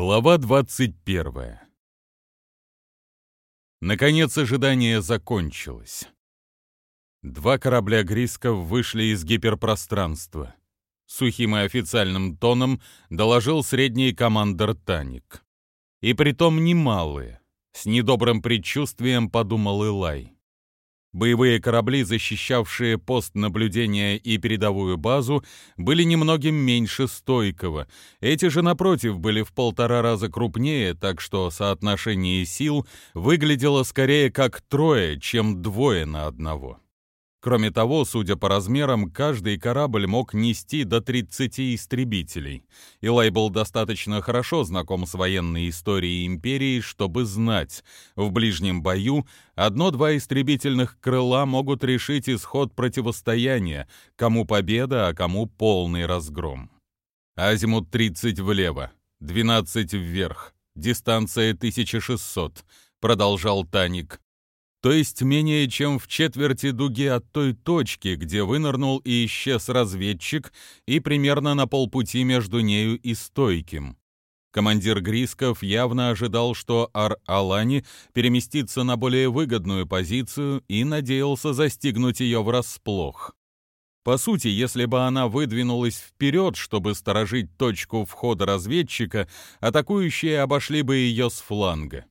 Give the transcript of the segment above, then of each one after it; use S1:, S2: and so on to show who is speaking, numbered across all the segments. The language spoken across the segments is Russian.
S1: Глава 21 Наконец ожидание закончилось. Два корабля Грисков вышли из гиперпространства. Сухим и официальным тоном доложил средний командор Таник. И притом немалые. С недобрым предчувствием подумал Илай. Боевые корабли, защищавшие пост наблюдения и передовую базу, были немногим меньше стойкого. Эти же, напротив, были в полтора раза крупнее, так что соотношение сил выглядело скорее как трое, чем двое на одного. Кроме того, судя по размерам, каждый корабль мог нести до 30 истребителей. Илай был достаточно хорошо знаком с военной историей империи, чтобы знать, в ближнем бою одно-два истребительных крыла могут решить исход противостояния, кому победа, а кому полный разгром. Азимут 30 влево, 12 вверх, дистанция 1600, продолжал Таник то есть менее чем в четверти дуги от той точки, где вынырнул и исчез разведчик, и примерно на полпути между нею и стойким. Командир Грисков явно ожидал, что Ар-Алани переместится на более выгодную позицию и надеялся застигнуть ее врасплох. По сути, если бы она выдвинулась вперед, чтобы сторожить точку входа разведчика, атакующие обошли бы ее с фланга.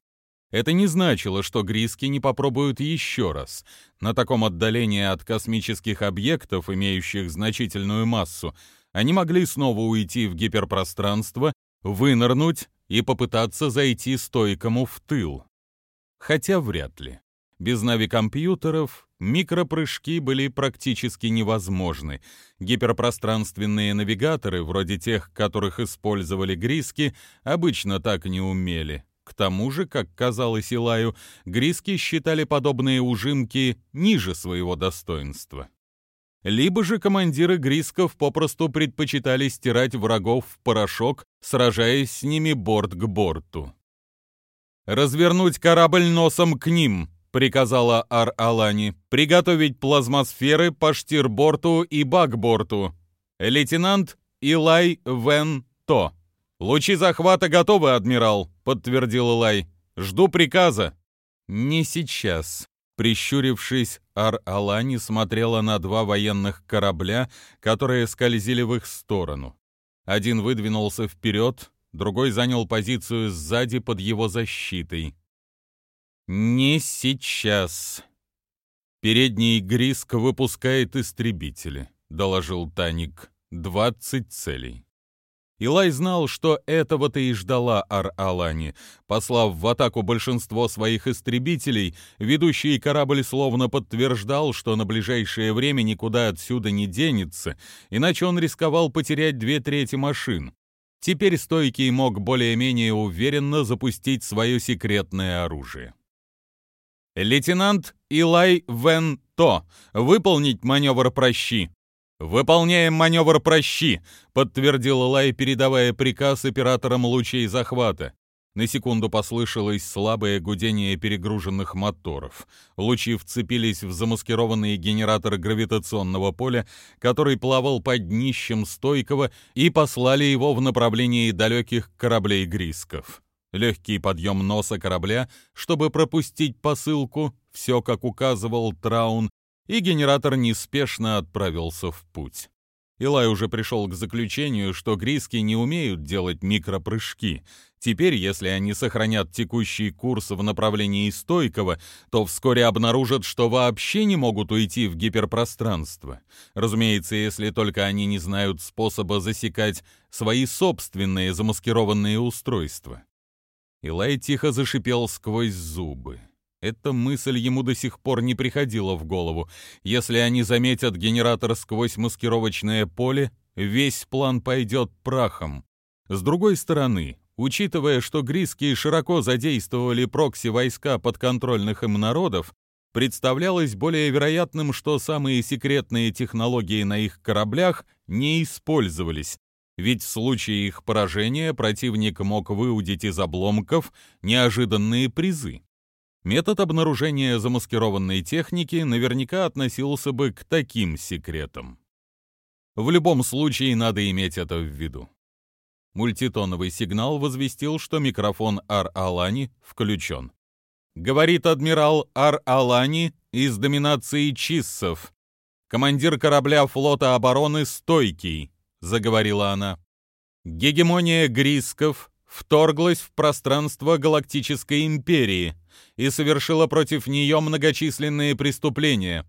S1: Это не значило, что Гриски не попробуют еще раз. На таком отдалении от космических объектов, имеющих значительную массу, они могли снова уйти в гиперпространство, вынырнуть и попытаться зайти стойкому в тыл. Хотя вряд ли. Без навикомпьютеров микропрыжки были практически невозможны. Гиперпространственные навигаторы, вроде тех, которых использовали Гриски, обычно так не умели. К тому же, как казалось Илаю, гриски считали подобные ужимки ниже своего достоинства. Либо же командиры грисков попросту предпочитали стирать врагов в порошок, сражаясь с ними борт к борту. «Развернуть корабль носом к ним», — приказала Ар-Алани. «Приготовить плазмосферы по штирборту и бакборту. Лейтенант Илай Вен То». «Лучи захвата готовы, адмирал», — подтвердил Илай. «Жду приказа». «Не сейчас». Прищурившись, Ар-Алани смотрела на два военных корабля, которые скользили в их сторону. Один выдвинулся вперед, другой занял позицию сзади под его защитой. «Не сейчас». «Передний Гриск выпускает истребители», — доложил Таник. «Двадцать целей». Илай знал, что этого-то и ждала Ар-Алани. Послав в атаку большинство своих истребителей, ведущий корабль словно подтверждал, что на ближайшее время никуда отсюда не денется, иначе он рисковал потерять две трети машин. Теперь Стойкий мог более-менее уверенно запустить свое секретное оружие. «Лейтенант Илай Вен То, выполнить маневр прощи!» «Выполняем маневр «Прощи», — подтвердил Лай, передавая приказ операторам лучей захвата. На секунду послышалось слабое гудение перегруженных моторов. Лучи вцепились в замаскированный генератор гравитационного поля, который плавал под днищем стойкого, и послали его в направлении далеких кораблей Грисков. Легкий подъем носа корабля, чтобы пропустить посылку, все, как указывал Траун, и генератор неспешно отправился в путь. Илай уже пришел к заключению, что гриски не умеют делать микропрыжки. Теперь, если они сохранят текущий курс в направлении стойкого, то вскоре обнаружат, что вообще не могут уйти в гиперпространство. Разумеется, если только они не знают способа засекать свои собственные замаскированные устройства. Илай тихо зашипел сквозь зубы. Эта мысль ему до сих пор не приходила в голову. Если они заметят генератор сквозь маскировочное поле, весь план пойдет прахом. С другой стороны, учитывая, что гриски широко задействовали прокси-войска подконтрольных им народов, представлялось более вероятным, что самые секретные технологии на их кораблях не использовались, ведь в случае их поражения противник мог выудить из обломков неожиданные призы. Метод обнаружения замаскированной техники наверняка относился бы к таким секретам. В любом случае надо иметь это в виду. Мультитоновый сигнал возвестил, что микрофон Ар-Алани включен. Говорит адмирал Ар-Алани из доминации Чиссов. Командир корабля флота обороны «Стойкий», — заговорила она. Гегемония Грисков вторглась в пространство Галактической империи и совершила против нее многочисленные преступления.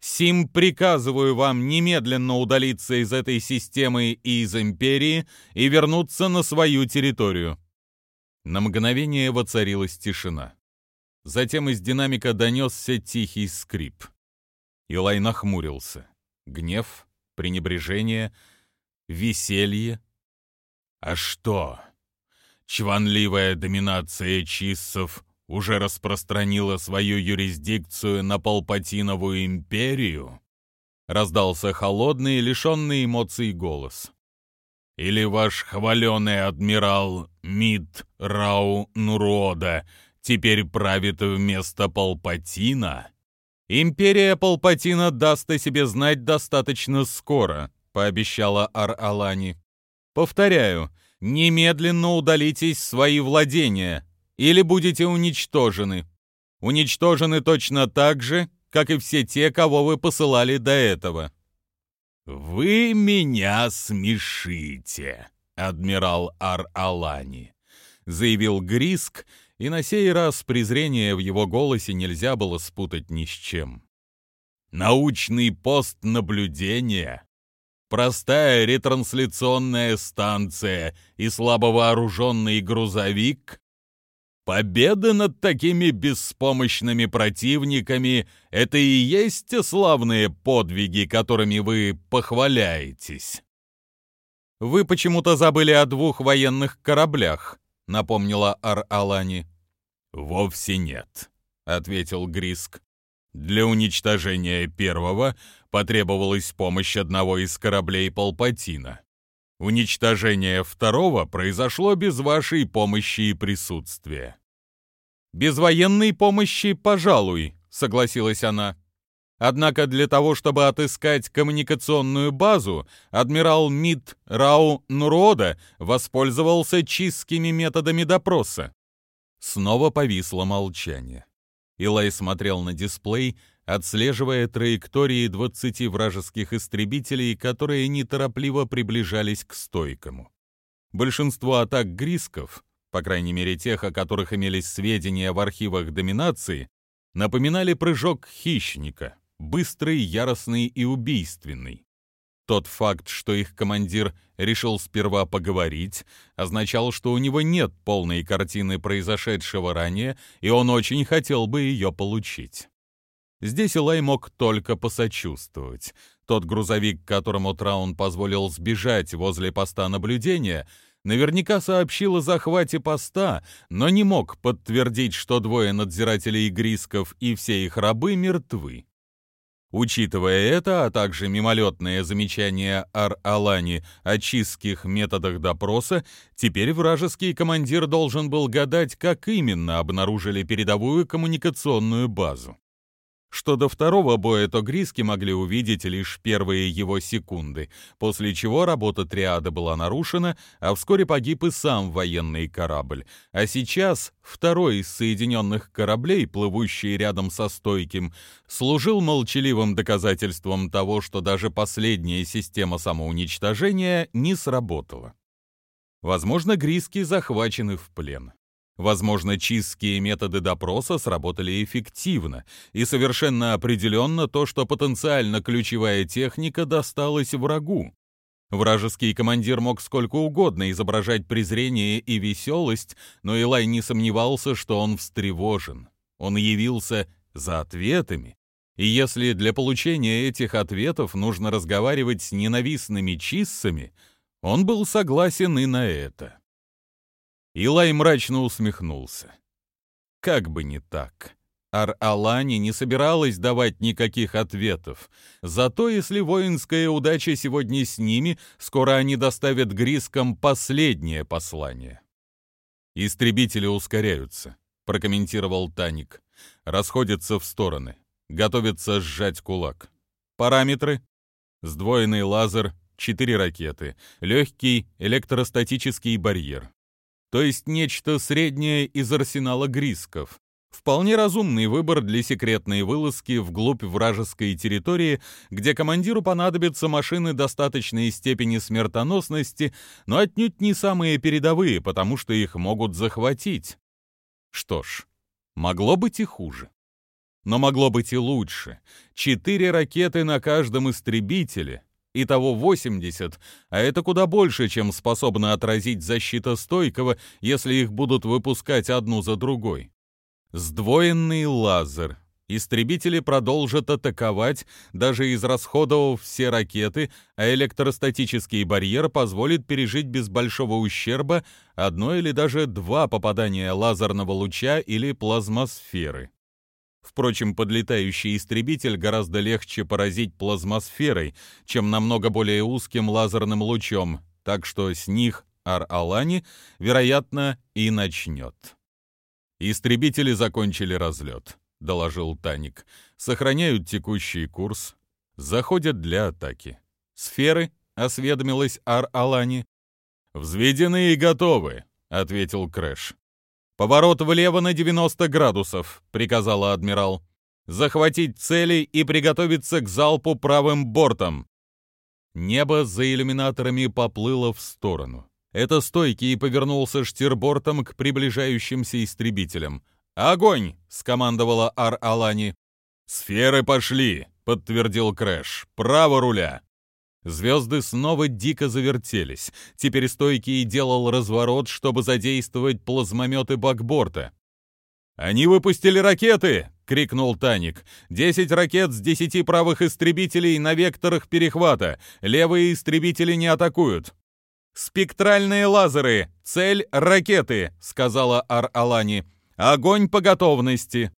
S1: Сим приказываю вам немедленно удалиться из этой системы и из империи и вернуться на свою территорию. На мгновение воцарилась тишина. Затем из динамика донесся тихий скрип. Илай нахмурился. Гнев, пренебрежение, веселье. А что? Чванливая доминация чиссов уже распространила свою юрисдикцию на Палпатиновую империю? Раздался холодный, лишенный эмоций голос. Или ваш хваленый адмирал Мид Рау Нурода теперь правит вместо Палпатина? Империя Палпатина даст о себе знать достаточно скоро, пообещала Ар-Алани. Повторяю, немедленно удалитесь в свои владения, или будете уничтожены. Уничтожены точно так же, как и все те, кого вы посылали до этого. «Вы меня смешите, адмирал Ар-Алани», — заявил Гриск, и на сей раз презрение в его голосе нельзя было спутать ни с чем. «Научный пост наблюдения простая ретрансляционная станция и слабовооруженный грузовик Победа над такими беспомощными противниками — это и есть те славные подвиги, которыми вы похваляетесь. «Вы почему-то забыли о двух военных кораблях», — напомнила Ар-Алани. «Вовсе нет», — ответил Гриск. «Для уничтожения первого потребовалась помощь одного из кораблей Палпатина. Уничтожение второго произошло без вашей помощи и присутствия. Без военной помощи, пожалуй, согласилась она. Однако для того, чтобы отыскать коммуникационную базу, адмирал Мид Рау Нурода воспользовался чистскими методами допроса. Снова повисло молчание. Илай смотрел на дисплей, отслеживая траектории 20 вражеских истребителей, которые неторопливо приближались к стойкому. Большинство атак грисков, по крайней мере тех, о которых имелись сведения в архивах доминации, напоминали прыжок хищника, быстрый, яростный и убийственный. Тот факт, что их командир решил сперва поговорить, означал, что у него нет полной картины произошедшего ранее, и он очень хотел бы ее получить. Здесь Илай мог только посочувствовать. Тот грузовик, которому Траун позволил сбежать возле поста наблюдения, наверняка сообщил о захвате поста, но не мог подтвердить, что двое надзирателей Грисков и все их рабы мертвы. Учитывая это, а также мимолетное замечание Ар-Алани о чистских методах допроса, теперь вражеский командир должен был гадать, как именно обнаружили передовую коммуникационную базу. Что до второго боя, то Гриски могли увидеть лишь первые его секунды, после чего работа триада была нарушена, а вскоре погиб и сам военный корабль. А сейчас второй из соединенных кораблей, плывущий рядом со стойким, служил молчаливым доказательством того, что даже последняя система самоуничтожения не сработала. Возможно, Гриски захвачены в плен. Возможно, чистские методы допроса сработали эффективно, и совершенно определенно то, что потенциально ключевая техника досталась врагу. Вражеский командир мог сколько угодно изображать презрение и веселость, но Илай не сомневался, что он встревожен. Он явился за ответами. И если для получения этих ответов нужно разговаривать с ненавистными чиссами, он был согласен и на это. Илай мрачно усмехнулся. Как бы не так. Ар-Алани не собиралась давать никаких ответов. Зато если воинская удача сегодня с ними, скоро они доставят Грискам последнее послание. «Истребители ускоряются», — прокомментировал Таник. «Расходятся в стороны. Готовятся сжать кулак. Параметры? Сдвоенный лазер, четыре ракеты, легкий электростатический барьер. То есть нечто среднее из арсенала Грисков. Вполне разумный выбор для секретной вылазки вглубь вражеской территории, где командиру понадобятся машины достаточной степени смертоносности, но отнюдь не самые передовые, потому что их могут захватить. Что ж, могло быть и хуже. Но могло быть и лучше. Четыре ракеты на каждом истребителе. Итого 80, а это куда больше, чем способна отразить защита стойкого, если их будут выпускать одну за другой. Сдвоенный лазер. Истребители продолжат атаковать, даже израсходовав все ракеты, а электростатический барьер позволит пережить без большого ущерба одно или даже два попадания лазерного луча или плазмосферы. Впрочем, подлетающий истребитель гораздо легче поразить плазмосферой, чем намного более узким лазерным лучом, так что с них Ар-Алани, вероятно, и начнет. «Истребители закончили разлет», — доложил Таник. «Сохраняют текущий курс. Заходят для атаки. Сферы?» — осведомилась Ар-Алани. «Взведены и готовы», — ответил Крэш. «Поворот влево на 90 градусов», — приказала адмирал. «Захватить цели и приготовиться к залпу правым бортом». Небо за иллюминаторами поплыло в сторону. Это стойкий повернулся штирбортом к приближающимся истребителям. «Огонь!» — скомандовала Ар-Алани. «Сферы пошли!» — подтвердил Крэш. «Право руля!» Звезды снова дико завертелись. Теперь стойкий делал разворот, чтобы задействовать плазмометы бакборта. «Они выпустили ракеты!» — крикнул Таник. «Десять ракет с десяти правых истребителей на векторах перехвата. Левые истребители не атакуют». «Спектральные лазеры! Цель — ракеты!» — сказала Ар-Алани. «Огонь по готовности!»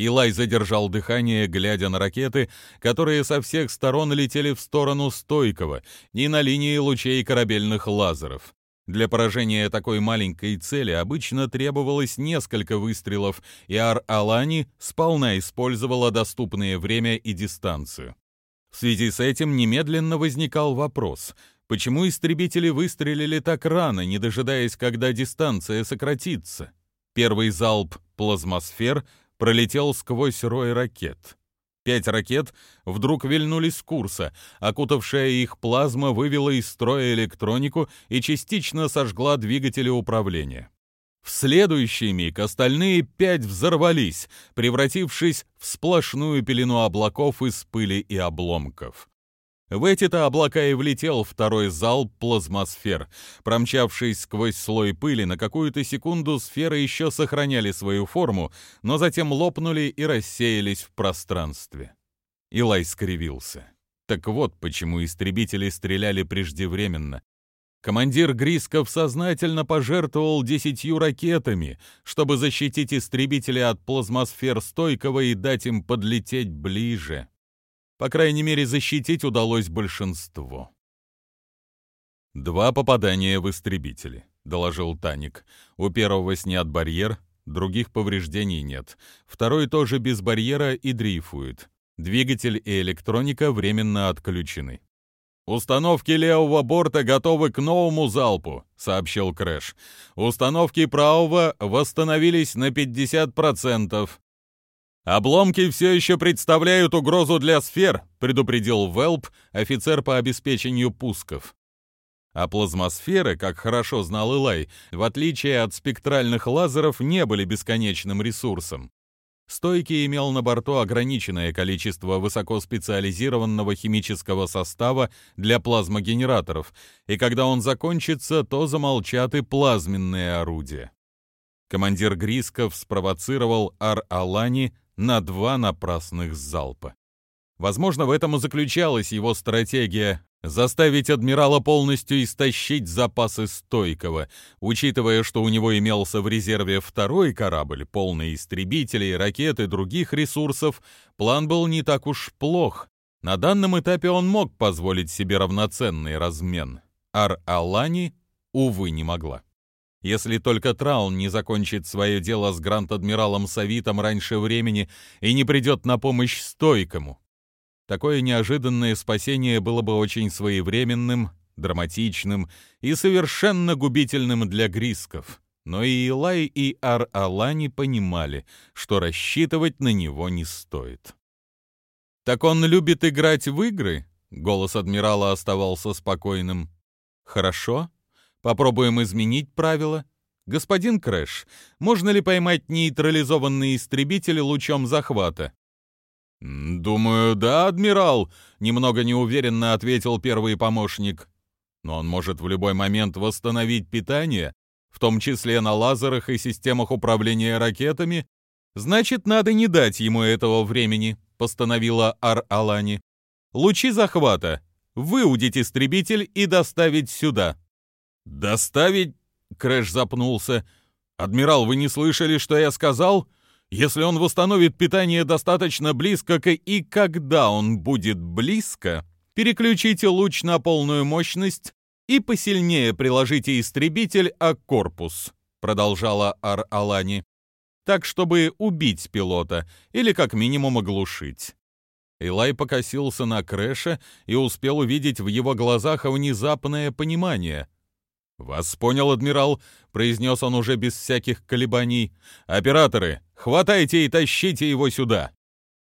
S1: Илай задержал дыхание, глядя на ракеты, которые со всех сторон летели в сторону Стойкого и на линии лучей корабельных лазеров. Для поражения такой маленькой цели обычно требовалось несколько выстрелов, и Ар-Алани сполна использовала доступное время и дистанцию. В связи с этим немедленно возникал вопрос — Почему истребители выстрелили так рано, не дожидаясь, когда дистанция сократится? Первый залп плазмосфер пролетел сквозь рой ракет. Пять ракет вдруг вильнули с курса, окутавшая их плазма вывела из строя электронику и частично сожгла двигатели управления. В следующий миг остальные пять взорвались, превратившись в сплошную пелену облаков из пыли и обломков. В эти-то облака и влетел второй залп плазмосфер. Промчавшись сквозь слой пыли, на какую-то секунду сферы еще сохраняли свою форму, но затем лопнули и рассеялись в пространстве. Илай скривился. Так вот, почему истребители стреляли преждевременно. Командир Грисков сознательно пожертвовал десятью ракетами, чтобы защитить истребители от плазмосфер стойкого и дать им подлететь ближе. По крайней мере, защитить удалось большинство. «Два попадания в истребители», — доложил Таник. «У первого снят барьер, других повреждений нет. Второй тоже без барьера и дрейфует. Двигатель и электроника временно отключены». «Установки левого борта готовы к новому залпу», — сообщил Крэш. «Установки правого восстановились на 50%. «Обломки все еще представляют угрозу для сфер», — предупредил Велп, офицер по обеспечению пусков. А плазмосферы, как хорошо знал Илай, в отличие от спектральных лазеров, не были бесконечным ресурсом. Стойки имел на борту ограниченное количество высокоспециализированного химического состава для плазмогенераторов, и когда он закончится, то замолчат и плазменные орудия. Командир Грисков спровоцировал Ар-Алани на два напрасных залпа. Возможно, в этом и заключалась его стратегия заставить адмирала полностью истощить запасы стойкого, учитывая, что у него имелся в резерве второй корабль, полный истребителей, ракет и других ресурсов, план был не так уж плох. На данном этапе он мог позволить себе равноценный размен. Ар-Алани, увы, не могла если только Траун не закончит свое дело с Гранд-адмиралом Савитом раньше времени и не придет на помощь стойкому. такое неожиданное спасение было бы очень своевременным, драматичным и совершенно губительным для грисков. Но и Илай, и Ар-Алани понимали, что рассчитывать на него не стоит. «Так он любит играть в игры?» — голос адмирала оставался спокойным. «Хорошо. Попробуем изменить правила. Господин Крэш, можно ли поймать нейтрализованный истребитель лучом захвата?» «Думаю, да, адмирал», — немного неуверенно ответил первый помощник. «Но он может в любой момент восстановить питание, в том числе на лазерах и системах управления ракетами. Значит, надо не дать ему этого времени», — постановила Ар-Алани. «Лучи захвата. Выудить истребитель и доставить сюда». «Доставить?» — Крэш запнулся. «Адмирал, вы не слышали, что я сказал?» Если он восстановит питание достаточно близко к и когда он будет близко, переключите луч на полную мощность и посильнее приложите истребитель о корпус, продолжала Ар-Алани, так, чтобы убить пилота или как минимум оглушить. Илай покосился на Крэша и успел увидеть в его глазах внезапное понимание — «Вас понял, адмирал», — произнес он уже без всяких колебаний. «Операторы, хватайте и тащите его сюда».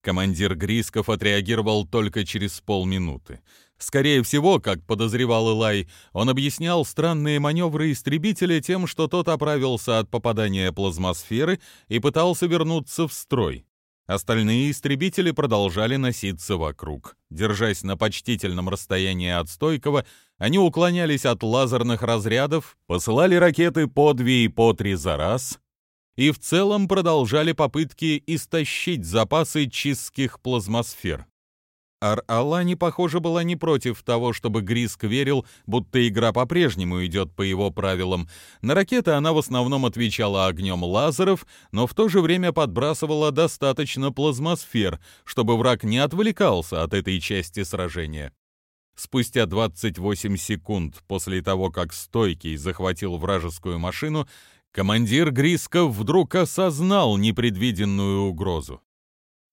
S1: Командир Грисков отреагировал только через полминуты. Скорее всего, как подозревал Илай, он объяснял странные маневры истребителя тем, что тот оправился от попадания плазмосферы и пытался вернуться в строй. Остальные истребители продолжали носиться вокруг. Держась на почтительном расстоянии от стойкого, они уклонялись от лазерных разрядов, посылали ракеты по две и по три за раз и в целом продолжали попытки истощить запасы чистских плазмосфер. Ар-Алани, похоже, была не против того, чтобы Гриск верил, будто игра по-прежнему идет по его правилам. На ракеты она в основном отвечала огнем лазеров, но в то же время подбрасывала достаточно плазмосфер, чтобы враг не отвлекался от этой части сражения. Спустя 28 секунд после того, как Стойкий захватил вражескую машину, командир Грисков вдруг осознал непредвиденную угрозу.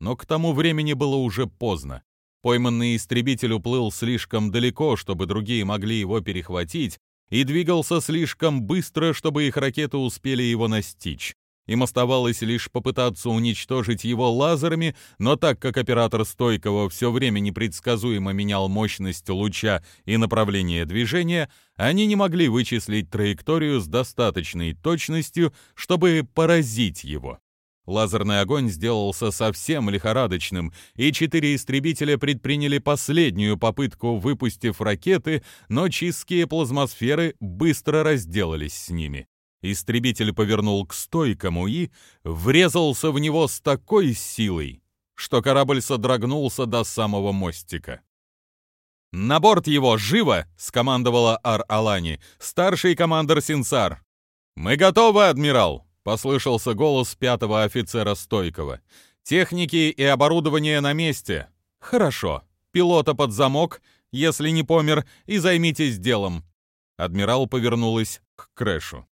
S1: Но к тому времени было уже поздно. Пойманный истребитель уплыл слишком далеко, чтобы другие могли его перехватить, и двигался слишком быстро, чтобы их ракеты успели его настичь. Им оставалось лишь попытаться уничтожить его лазерами, но так как оператор стойкого все время непредсказуемо менял мощность луча и направление движения, они не могли вычислить траекторию с достаточной точностью, чтобы поразить его. Лазерный огонь сделался совсем лихорадочным, и четыре истребителя предприняли последнюю попытку, выпустив ракеты, но чистские плазмосферы быстро разделались с ними. Истребитель повернул к стойкому и врезался в него с такой силой, что корабль содрогнулся до самого мостика. «На борт его! Живо!» — скомандовала Ар-Алани, старший командир Синсар. «Мы готовы, адмирал!» Послышался голос пятого офицера Стойкова. «Техники и оборудование на месте. Хорошо. Пилота под замок, если не помер, и займитесь делом». Адмирал повернулась к Крэшу.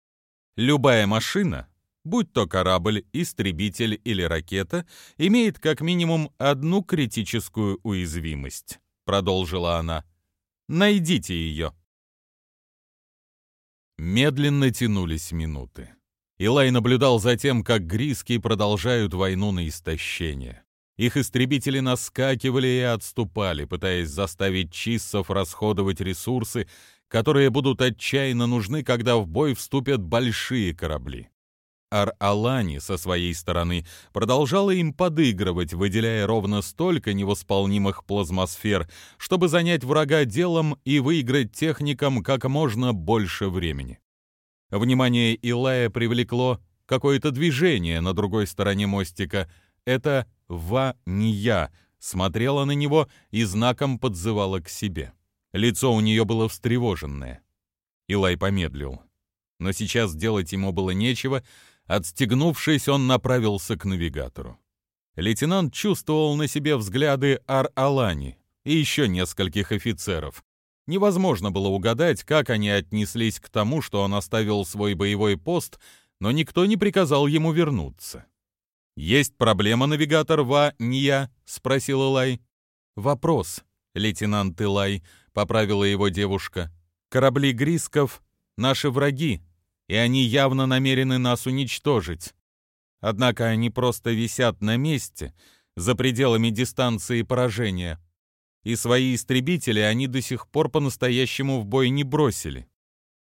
S1: «Любая машина, будь то корабль, истребитель или ракета, имеет как минимум одну критическую уязвимость», — продолжила она. «Найдите ее». Медленно тянулись минуты. Илай наблюдал за тем, как гриски продолжают войну на истощение. Их истребители наскакивали и отступали, пытаясь заставить чиссов расходовать ресурсы, которые будут отчаянно нужны, когда в бой вступят большие корабли. Ар-Алани со своей стороны продолжала им подыгрывать, выделяя ровно столько невосполнимых плазмосфер, чтобы занять врага делом и выиграть техникам как можно больше времени. Внимание Илая привлекло какое-то движение на другой стороне мостика. Это Ва-Ния смотрела на него и знаком подзывала к себе. Лицо у нее было встревоженное. Илай помедлил. Но сейчас делать ему было нечего. Отстегнувшись, он направился к навигатору. Лейтенант чувствовал на себе взгляды Ар-Алани и еще нескольких офицеров. Невозможно было угадать, как они отнеслись к тому, что он оставил свой боевой пост, но никто не приказал ему вернуться. «Есть проблема, навигатор Ва Ния?» — спросил Элай. «Вопрос, лейтенант Илай», — поправила его девушка. «Корабли Грисков — наши враги, и они явно намерены нас уничтожить. Однако они просто висят на месте, за пределами дистанции поражения. И свои истребители они до сих пор по-настоящему в бой не бросили.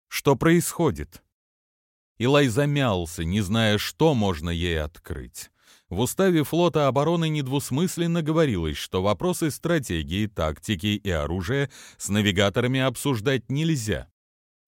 S1: Что происходит?» Илай замялся, не зная, что можно ей открыть. В уставе флота обороны недвусмысленно говорилось, что вопросы стратегии, тактики и оружия с навигаторами обсуждать нельзя.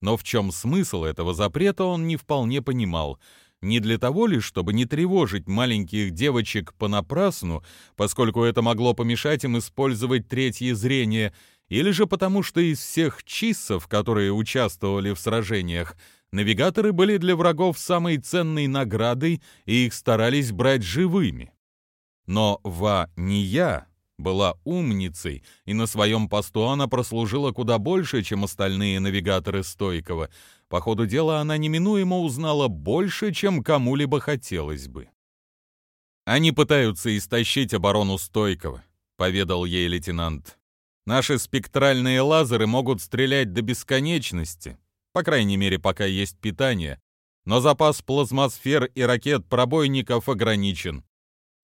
S1: Но в чем смысл этого запрета он не вполне понимал. Не для того ли, чтобы не тревожить маленьких девочек понапрасну, поскольку это могло помешать им использовать третье зрение, или же потому, что из всех чиссов, которые участвовали в сражениях, навигаторы были для врагов самой ценной наградой, и их старались брать живыми. Но Ва не я была умницей, и на своем посту она прослужила куда больше, чем остальные навигаторы Стойкова. По ходу дела она неминуемо узнала больше, чем кому-либо хотелось бы. «Они пытаются истощить оборону Стойкова», — поведал ей лейтенант. «Наши спектральные лазеры могут стрелять до бесконечности, по крайней мере, пока есть питание, но запас плазмосфер и ракет-пробойников ограничен.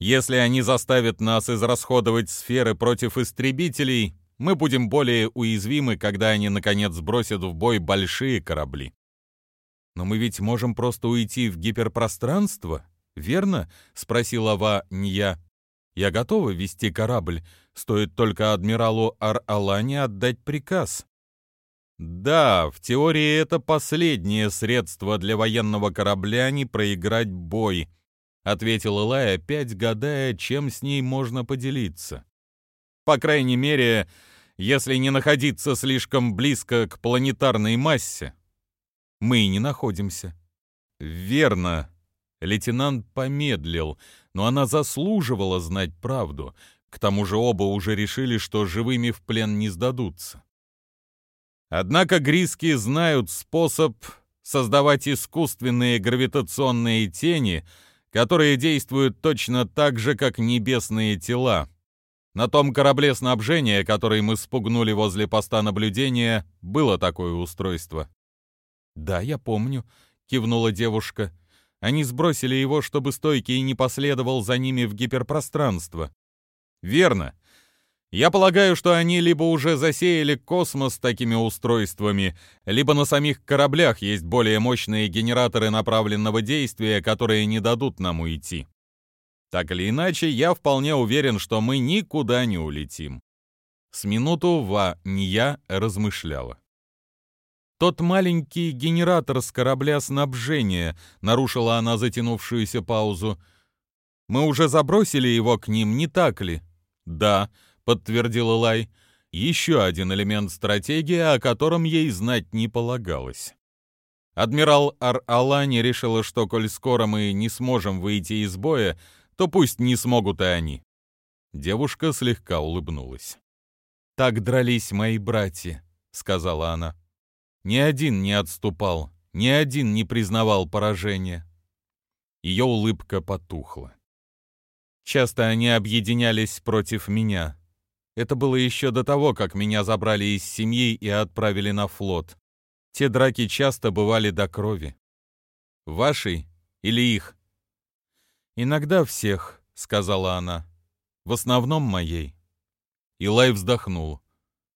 S1: Если они заставят нас израсходовать сферы против истребителей, мы будем более уязвимы, когда они, наконец, бросят в бой большие корабли. «Но мы ведь можем просто уйти в гиперпространство, верно?» — спросила Ва Ния. «Я готова вести корабль, стоит только адмиралу Ар-Алане отдать приказ». Да, в теории это последнее средство для военного корабля не проиграть бой, ответил Илай, опять гадая, чем с ней можно поделиться. По крайней мере, если не находиться слишком близко к планетарной массе. Мы и не находимся. Верно. Лейтенант помедлил, но она заслуживала знать правду. К тому же оба уже решили, что живыми в плен не сдадутся. Однако гриски знают способ создавать искусственные гравитационные тени, которые действуют точно так же, как небесные тела. На том корабле снабжения, который мы спугнули возле поста наблюдения, было такое устройство. «Да, я помню», — кивнула девушка. «Они сбросили его, чтобы стойкий не последовал за ними в гиперпространство». «Верно. Я полагаю, что они либо уже засеяли космос такими устройствами, либо на самих кораблях есть более мощные генераторы направленного действия, которые не дадут нам уйти. Так или иначе, я вполне уверен, что мы никуда не улетим. С минуту Ва Ния размышляла. «Тот маленький генератор с корабля снабжения», — нарушила она затянувшуюся паузу. «Мы уже забросили его к ним, не так ли?» «Да», — подтвердил Лай. Еще один элемент стратегии, о котором ей знать не полагалось. Адмирал Ар-Алани решила, что коль скоро мы не сможем выйти из боя, то пусть не смогут и они. Девушка слегка улыбнулась. «Так дрались мои братья», — сказала она. «Ни один не отступал, ни один не признавал поражения». Ее улыбка потухла. Часто они объединялись против меня, это было еще до того, как меня забрали из семьи и отправили на флот. Те драки часто бывали до крови. Вашей или их? Иногда всех, сказала она. В основном моей. Илай вздохнул.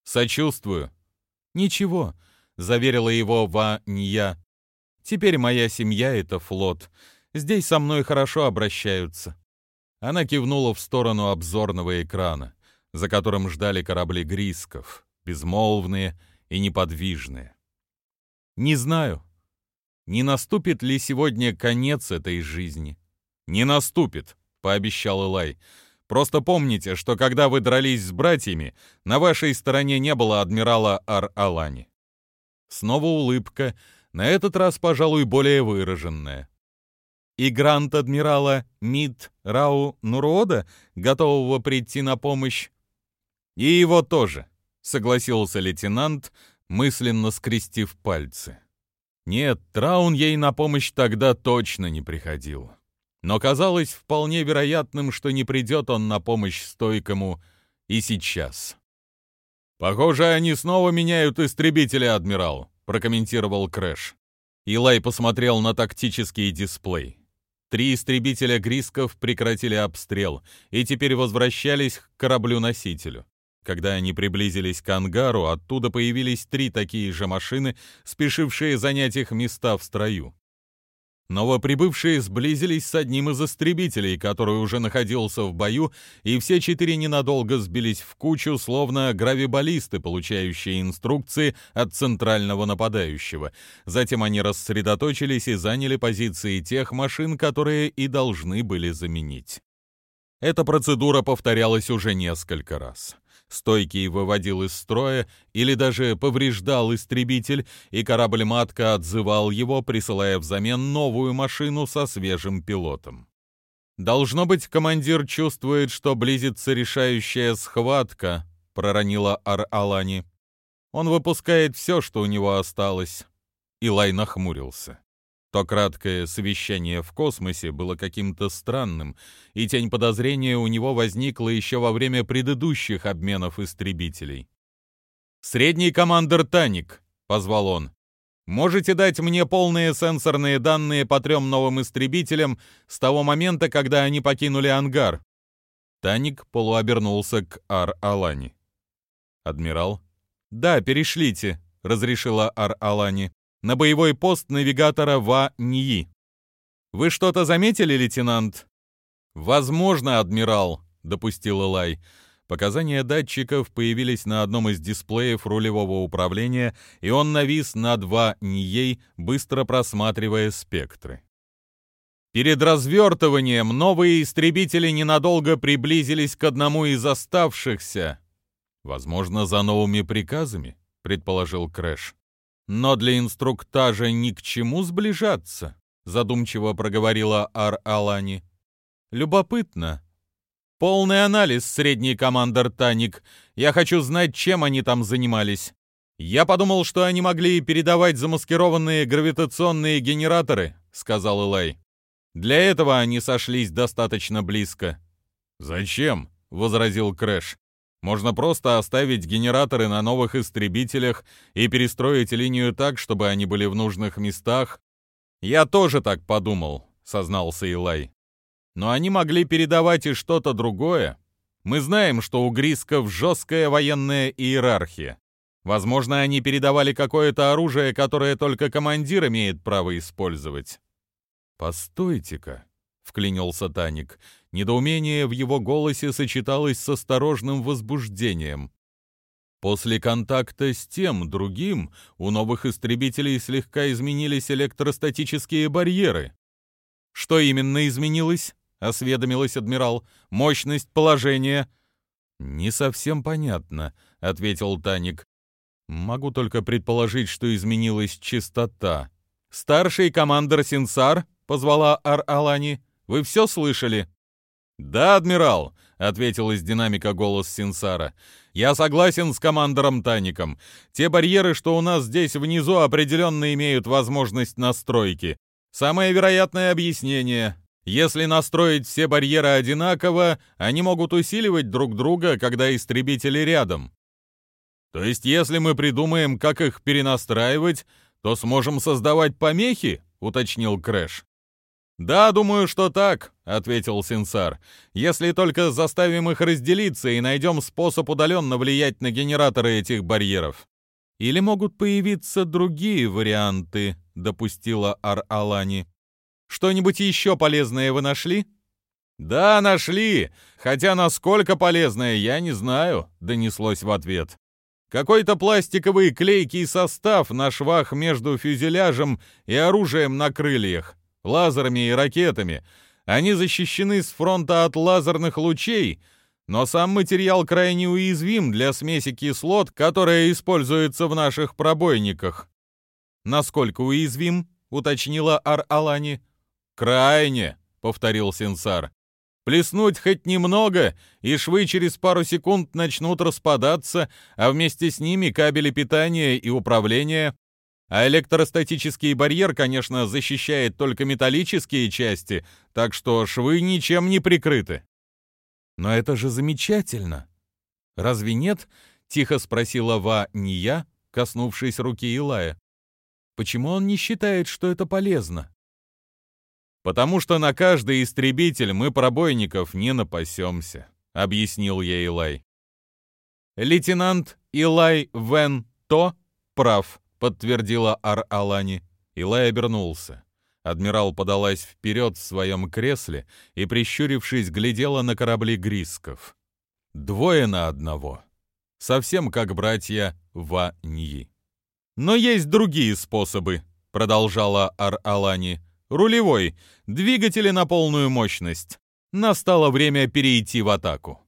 S1: Сочувствую. Ничего, заверила его Ва Ния. Теперь моя семья — это флот. Здесь со мной хорошо обращаются. Она кивнула в сторону обзорного экрана за которым ждали корабли Грисков, безмолвные и неподвижные. Не знаю, не наступит ли сегодня конец этой жизни. Не наступит, пообещал Илай. Просто помните, что когда вы дрались с братьями, на вашей стороне не было адмирала Ар-Алани. Снова улыбка, на этот раз, пожалуй, более выраженная. И грант адмирала Мид Рау Нурода, готового прийти на помощь, «И его тоже», — согласился лейтенант, мысленно скрестив пальцы. Нет, Траун ей на помощь тогда точно не приходил. Но казалось вполне вероятным, что не придет он на помощь стойкому и сейчас. «Похоже, они снова меняют истребители, адмирал», — прокомментировал Крэш. Илай посмотрел на тактический дисплей. Три истребителя Грисков прекратили обстрел и теперь возвращались к кораблю-носителю. Когда они приблизились к ангару, оттуда появились три такие же машины, спешившие занять их места в строю. Новоприбывшие сблизились с одним из истребителей, который уже находился в бою, и все четыре ненадолго сбились в кучу, словно гравибаллисты, получающие инструкции от центрального нападающего. Затем они рассредоточились и заняли позиции тех машин, которые и должны были заменить. Эта процедура повторялась уже несколько раз. Стойкий выводил из строя или даже повреждал истребитель, и корабль-матка отзывал его, присылая взамен новую машину со свежим пилотом. «Должно быть, командир чувствует, что близится решающая схватка», — проронила Ар-Алани. «Он выпускает все, что у него осталось». Илай нахмурился. То краткое совещание в космосе было каким-то странным, и тень подозрения у него возникла еще во время предыдущих обменов истребителей. «Средний командир Таник», — позвал он, — «можете дать мне полные сенсорные данные по трем новым истребителям с того момента, когда они покинули ангар?» Таник полуобернулся к Ар-Алани. «Адмирал?» «Да, перешлите», — разрешила Ар-Алани на боевой пост навигатора Ва-Ньи. «Вы что-то заметили, лейтенант?» «Возможно, адмирал», — допустил Элай. Показания датчиков появились на одном из дисплеев рулевого управления, и он навис над Ва-Ньей, быстро просматривая спектры. Перед развертыванием новые истребители ненадолго приблизились к одному из оставшихся. «Возможно, за новыми приказами», — предположил Крэш. Но для инструктажа ни к чему сближаться, задумчиво проговорила Ар-Алани. Любопытно. Полный анализ, средний командор Таник. Я хочу знать, чем они там занимались. Я подумал, что они могли передавать замаскированные гравитационные генераторы, сказал Элай. Для этого они сошлись достаточно близко. Зачем? возразил Крэш. Можно просто оставить генераторы на новых истребителях и перестроить линию так, чтобы они были в нужных местах. Я тоже так подумал, сознался Илай. Но они могли передавать и что-то другое. Мы знаем, что у Грисков жесткая военная иерархия. Возможно, они передавали какое-то оружие, которое только командир имеет право использовать. Постойте-ка, вклинился Таник. Недоумение в его голосе сочеталось с осторожным возбуждением. После контакта с тем другим у новых истребителей слегка изменились электростатические барьеры. Что именно изменилось? осведомилась адмирал. Мощность положения. Не совсем понятно, ответил Таник. Могу только предположить, что изменилась частота. Старший командир Синсар позвала Ар-Алани. Вы все слышали?» «Да, адмирал», — ответил из динамика голос Синсара. «Я согласен с командором Таником. Те барьеры, что у нас здесь внизу, определенно имеют возможность настройки. Самое вероятное объяснение. Если настроить все барьеры одинаково, они могут усиливать друг друга, когда истребители рядом. То есть, если мы придумаем, как их перенастраивать, то сможем создавать помехи?» — уточнил Крэш. «Да, думаю, что так», — ответил Синсар. «Если только заставим их разделиться и найдем способ удаленно влиять на генераторы этих барьеров». «Или могут появиться другие варианты», — допустила Ар-Алани. «Что-нибудь еще полезное вы нашли?» «Да, нашли, хотя насколько полезное, я не знаю», — донеслось в ответ. «Какой-то пластиковый клейкий состав на швах между фюзеляжем и оружием на крыльях лазерами и ракетами. Они защищены с фронта от лазерных лучей, но сам материал крайне уязвим для смеси кислот, которая используется в наших пробойниках. «Насколько уязвим?» — уточнила Ар-Алани. «Крайне», — повторил Сенсар. «Плеснуть хоть немного, и швы через пару секунд начнут распадаться, а вместе с ними кабели питания и управления. А электростатический барьер, конечно, защищает только металлические части, так что швы ничем не прикрыты. Но это же замечательно. «Разве нет?» — тихо спросила Ва Ния, коснувшись руки Илая. «Почему он не считает, что это полезно?» «Потому что на каждый истребитель мы пробойников не напасемся», — объяснил я Илай. «Лейтенант Илай Вен То прав», — подтвердила Ар-Алани. Илай обернулся. Адмирал подалась вперед в своем кресле и, прищурившись, глядела на корабли Грисков. Двое на одного. Совсем как братья Ва-Ньи. «Но есть другие способы», — продолжала Ар-Алани. Рулевой. Двигатели на полную мощность. Настало время перейти в атаку.